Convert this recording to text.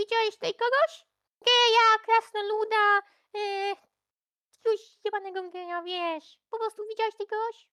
Widziałeś tutaj kogoś? Geja, krasnoluda, yy, jakiegoś jebanego geja, wiesz. Po prostu widziałeś tutaj kogoś?